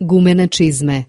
gumene čizme.